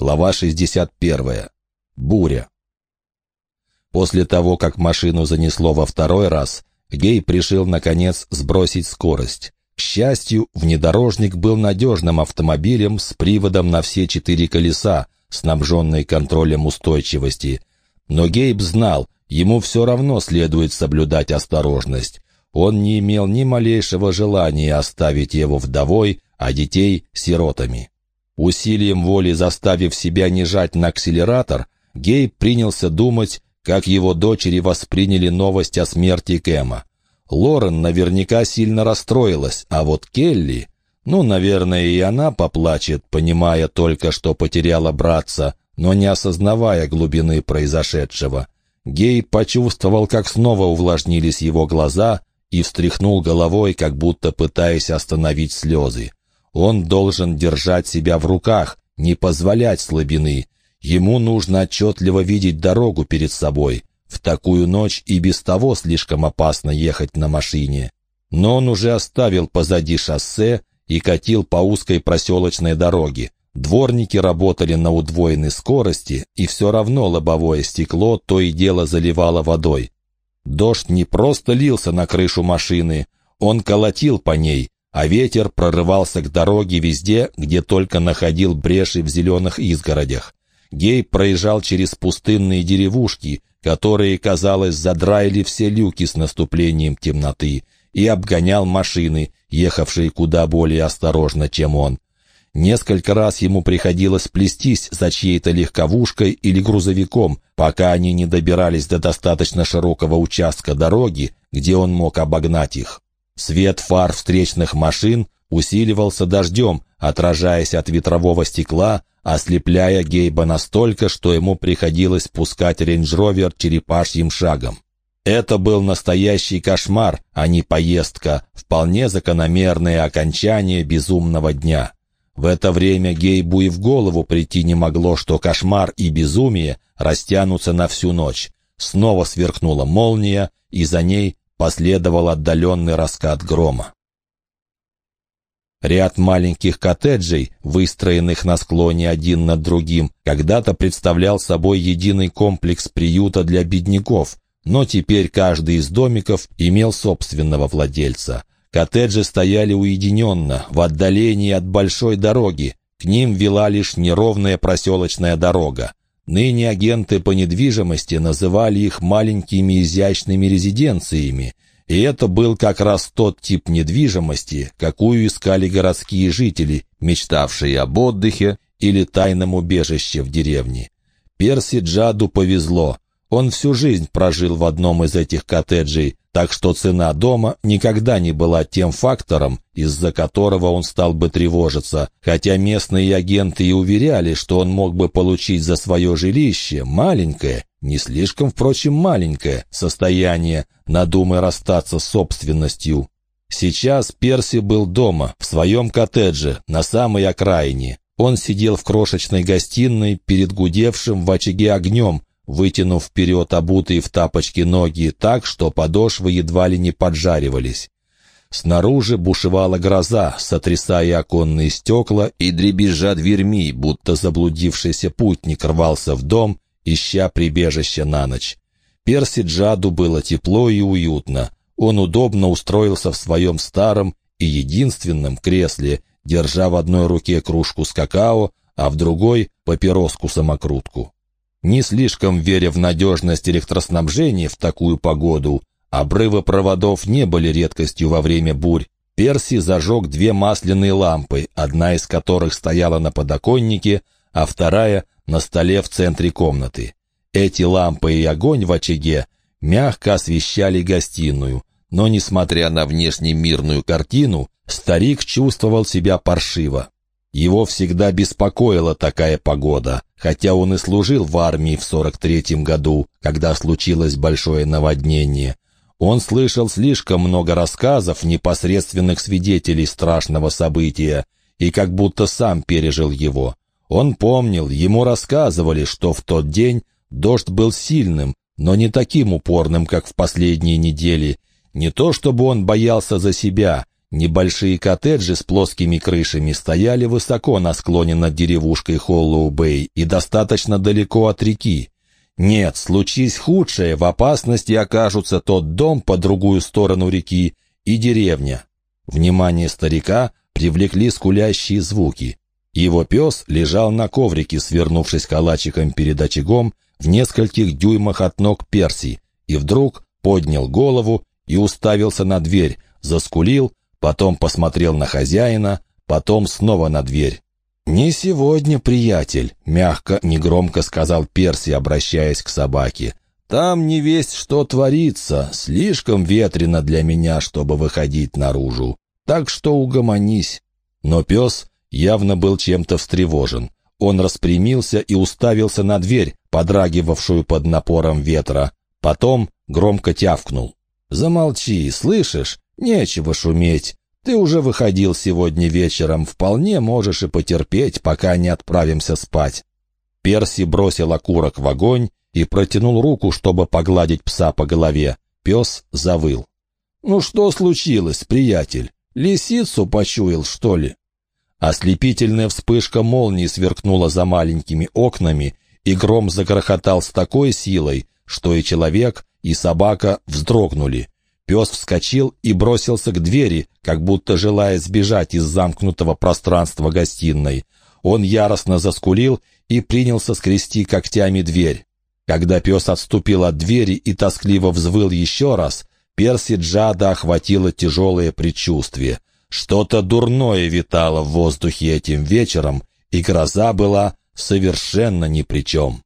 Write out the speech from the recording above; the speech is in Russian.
Глава 61. Буря. После того, как машину занесло во второй раз, Гей пришел, наконец, сбросить скорость. К счастью, внедорожник был надежным автомобилем с приводом на все четыре колеса, снабженный контролем устойчивости. Но Гейб знал, ему все равно следует соблюдать осторожность. Он не имел ни малейшего желания оставить его вдовой, а детей — сиротами. Усилием воли заставив себя не жать на акселератор, Гейб принялся думать, как его дочери восприняли новость о смерти Кэма. Лорен наверняка сильно расстроилась, а вот Келли... Ну, наверное, и она поплачет, понимая только, что потеряла братца, но не осознавая глубины произошедшего. Гей почувствовал, как снова увлажнились его глаза и встряхнул головой, как будто пытаясь остановить слезы. Он должен держать себя в руках, не позволять слабины. Ему нужно отчетливо видеть дорогу перед собой. В такую ночь и без того слишком опасно ехать на машине. Но он уже оставил позади шоссе и катил по узкой проселочной дороге. Дворники работали на удвоенной скорости, и все равно лобовое стекло то и дело заливало водой. Дождь не просто лился на крышу машины, он колотил по ней, а ветер прорывался к дороге везде, где только находил бреши в зеленых изгородях. Гей проезжал через пустынные деревушки, которые, казалось, задраили все люки с наступлением темноты, и обгонял машины, ехавшие куда более осторожно, чем он. Несколько раз ему приходилось плестись за чьей-то легковушкой или грузовиком, пока они не добирались до достаточно широкого участка дороги, где он мог обогнать их. Свет фар встречных машин усиливался дождем, отражаясь от ветрового стекла, ослепляя Гейба настолько, что ему приходилось пускать рейндж-ровер черепашьим шагом. Это был настоящий кошмар, а не поездка, вполне закономерное окончание безумного дня. В это время Гейбу и в голову прийти не могло, что кошмар и безумие растянутся на всю ночь. Снова сверкнула молния, и за ней последовал отдаленный раскат грома. Ряд маленьких коттеджей, выстроенных на склоне один над другим, когда-то представлял собой единый комплекс приюта для бедняков, но теперь каждый из домиков имел собственного владельца. Коттеджи стояли уединенно, в отдалении от большой дороги, к ним вела лишь неровная проселочная дорога. Ныне агенты по недвижимости называли их маленькими изящными резиденциями, и это был как раз тот тип недвижимости, какую искали городские жители, мечтавшие об отдыхе или тайном убежище в деревне. Перси Джаду повезло. Он всю жизнь прожил в одном из этих коттеджей, так что цена дома никогда не была тем фактором, из-за которого он стал бы тревожиться, хотя местные агенты и уверяли, что он мог бы получить за свое жилище маленькое, не слишком, впрочем, маленькое состояние, надумая расстаться с собственностью. Сейчас Перси был дома, в своем коттедже, на самой окраине. Он сидел в крошечной гостиной перед гудевшим в очаге огнем, вытянув вперед обутые в тапочки ноги так, что подошвы едва ли не поджаривались. Снаружи бушевала гроза, сотрясая оконные стекла и дребезжа дверьми, будто заблудившийся путник рвался в дом, ища прибежище на ночь. Перси Джаду было тепло и уютно. Он удобно устроился в своем старом и единственном кресле, держа в одной руке кружку с какао, а в другой — папироску-самокрутку. Не слишком веря в надежность электроснабжения в такую погоду, обрывы проводов не были редкостью во время бурь. Перси зажег две масляные лампы, одна из которых стояла на подоконнике, а вторая — на столе в центре комнаты. Эти лампы и огонь в очаге мягко освещали гостиную, но, несмотря на внешне мирную картину, старик чувствовал себя паршиво. Его всегда беспокоила такая погода, хотя он и служил в армии в 43-м году, когда случилось большое наводнение. Он слышал слишком много рассказов непосредственных свидетелей страшного события и как будто сам пережил его. Он помнил, ему рассказывали, что в тот день дождь был сильным, но не таким упорным, как в последние недели. Не то чтобы он боялся за себя, Небольшие коттеджи с плоскими крышами стояли высоко на склоне над деревушкой Холлоу-Бэй и достаточно далеко от реки. Нет, случись худшее, в опасности окажутся тот дом по другую сторону реки и деревня. Внимание старика привлекли скулящие звуки. Его пес лежал на коврике, свернувшись калачиком перед очагом в нескольких дюймах от ног Перси, и вдруг поднял голову и уставился на дверь, заскулил, потом посмотрел на хозяина, потом снова на дверь. «Не сегодня, приятель», — мягко, негромко сказал Перси, обращаясь к собаке. «Там не весть, что творится, слишком ветрено для меня, чтобы выходить наружу. Так что угомонись». Но пес явно был чем-то встревожен. Он распрямился и уставился на дверь, подрагивавшую под напором ветра. Потом громко тявкнул. «Замолчи, слышишь? Нечего шуметь. Ты уже выходил сегодня вечером, вполне можешь и потерпеть, пока не отправимся спать». Перси бросил окурок в огонь и протянул руку, чтобы погладить пса по голове. Пес завыл. «Ну что случилось, приятель? Лисицу почуял, что ли?» Ослепительная вспышка молнии сверкнула за маленькими окнами, и гром загрохотал с такой силой, что и человек, и собака вздрогнули. Пес вскочил и бросился к двери, как будто желая сбежать из замкнутого пространства гостиной. Он яростно заскулил и принялся скрести когтями дверь. Когда пес отступил от двери и тоскливо взвыл еще раз, Перси Джада охватило тяжелое предчувствие. Что-то дурное витало в воздухе этим вечером, и гроза была совершенно ни при чем.